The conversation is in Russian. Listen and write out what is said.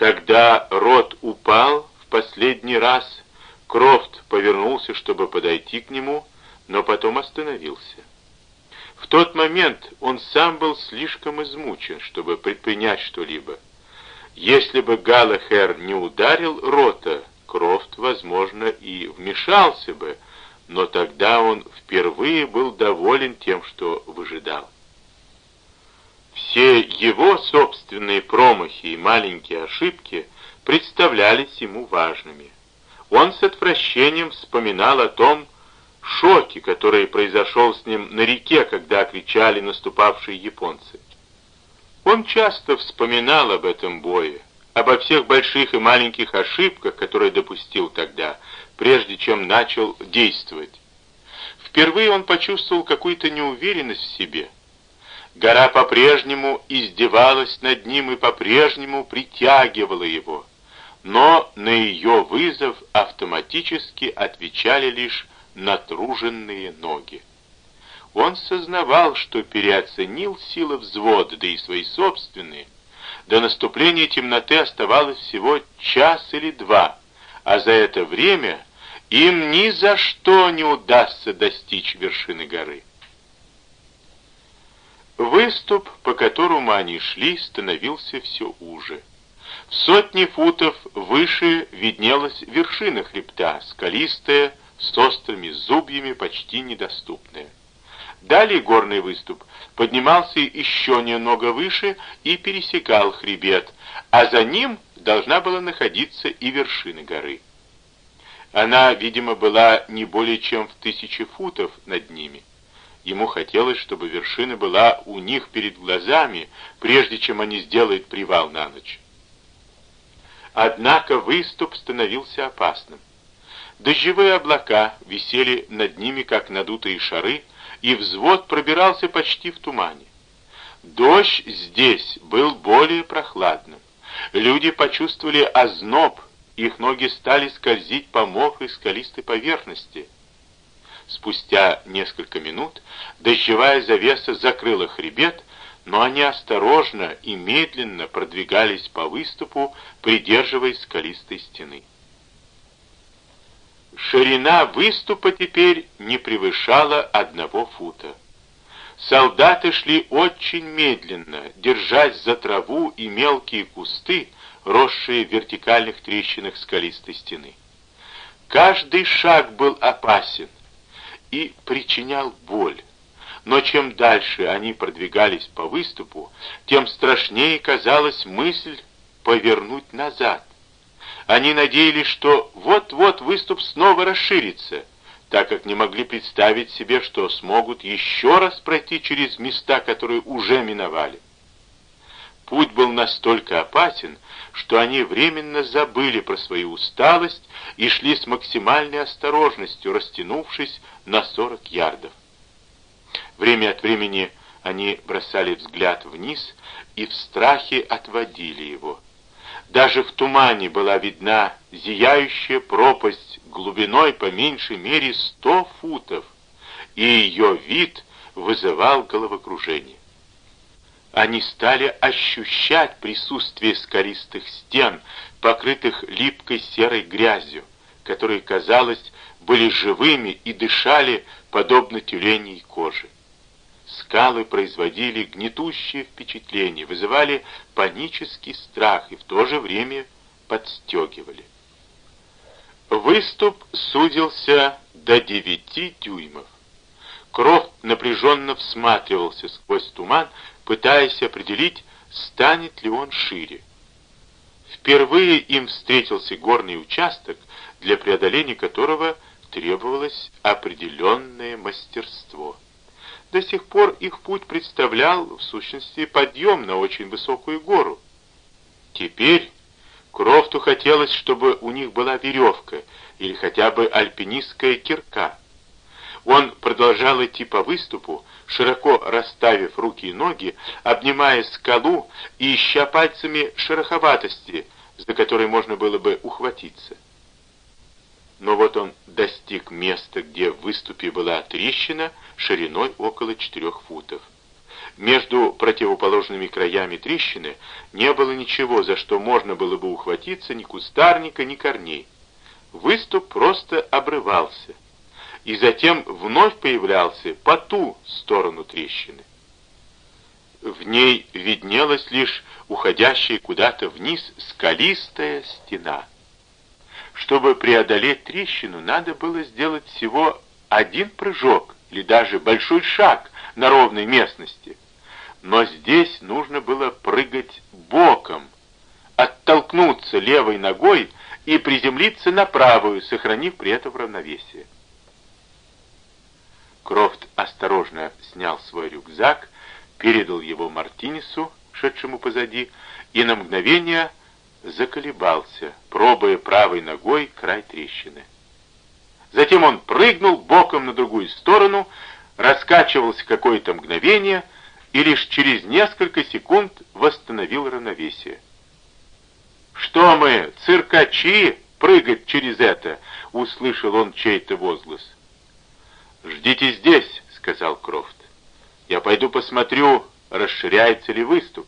Когда Рот упал в последний раз, Крофт повернулся, чтобы подойти к нему, но потом остановился. В тот момент он сам был слишком измучен, чтобы предпринять что-либо. Если бы Галахер не ударил Рота, Крофт, возможно, и вмешался бы, но тогда он впервые был доволен тем, что выжидал. Все его собственные промахи и маленькие ошибки представлялись ему важными. Он с отвращением вспоминал о том шоке, который произошел с ним на реке, когда кричали наступавшие японцы. Он часто вспоминал об этом бое, обо всех больших и маленьких ошибках, которые допустил тогда, прежде чем начал действовать. Впервые он почувствовал какую-то неуверенность в себе. Гора по-прежнему издевалась над ним и по-прежнему притягивала его, но на ее вызов автоматически отвечали лишь натруженные ноги. Он сознавал, что переоценил силы взвода, да и свои собственные, до наступления темноты оставалось всего час или два, а за это время им ни за что не удастся достичь вершины горы. Выступ, по которому они шли, становился все уже. В сотни футов выше виднелась вершина хребта, скалистая, с острыми зубьями, почти недоступная. Далее горный выступ поднимался еще немного выше и пересекал хребет, а за ним должна была находиться и вершина горы. Она, видимо, была не более чем в тысячи футов над ними. Ему хотелось, чтобы вершина была у них перед глазами, прежде чем они сделают привал на ночь. Однако выступ становился опасным. Дождевые облака висели над ними, как надутые шары, и взвод пробирался почти в тумане. Дождь здесь был более прохладным. Люди почувствовали озноб, их ноги стали скользить по мокрой скалистой поверхности. Спустя несколько минут дождевая завеса закрыла хребет, но они осторожно и медленно продвигались по выступу, придерживаясь скалистой стены. Ширина выступа теперь не превышала одного фута. Солдаты шли очень медленно, держась за траву и мелкие кусты, росшие в вертикальных трещинах скалистой стены. Каждый шаг был опасен и причинял боль. Но чем дальше они продвигались по выступу, тем страшнее казалась мысль повернуть назад. Они надеялись, что вот-вот выступ снова расширится, так как не могли представить себе, что смогут еще раз пройти через места, которые уже миновали. Путь был настолько опасен, что они временно забыли про свою усталость и шли с максимальной осторожностью, растянувшись на 40 ярдов. Время от времени они бросали взгляд вниз и в страхе отводили его. Даже в тумане была видна зияющая пропасть глубиной по меньшей мере сто футов, и ее вид вызывал головокружение. Они стали ощущать присутствие скалистых стен, покрытых липкой серой грязью, которые, казалось, были живыми и дышали, подобно тюленей кожи. Скалы производили гнетущее впечатление, вызывали панический страх и в то же время подстегивали. Выступ судился до девяти дюймов. Крофт напряженно всматривался сквозь туман, пытаясь определить, станет ли он шире. Впервые им встретился горный участок, для преодоления которого требовалось определенное мастерство. До сих пор их путь представлял, в сущности, подъем на очень высокую гору. Теперь Крофту хотелось, чтобы у них была веревка или хотя бы альпинистская кирка. Он продолжал идти по выступу, широко расставив руки и ноги, обнимая скалу и ища пальцами шероховатости, за которой можно было бы ухватиться. Но вот он достиг места, где в выступе была трещина шириной около четырех футов. Между противоположными краями трещины не было ничего, за что можно было бы ухватиться ни кустарника, ни корней. Выступ просто обрывался, и затем вновь появлялся по ту сторону трещины. В ней виднелась лишь уходящая куда-то вниз скалистая стена. Чтобы преодолеть трещину, надо было сделать всего один прыжок или даже большой шаг на ровной местности. Но здесь нужно было прыгать боком, оттолкнуться левой ногой и приземлиться на правую, сохранив при этом равновесие. Крофт осторожно снял свой рюкзак, передал его Мартинесу, шедшему позади, и на мгновение заколебался, пробуя правой ногой край трещины. Затем он прыгнул боком на другую сторону, раскачивался какое-то мгновение и лишь через несколько секунд восстановил равновесие. «Что мы, циркачи, прыгать через это?» — услышал он чей-то возглас. «Ждите здесь», — сказал Крофт. «Я пойду посмотрю, расширяется ли выступ».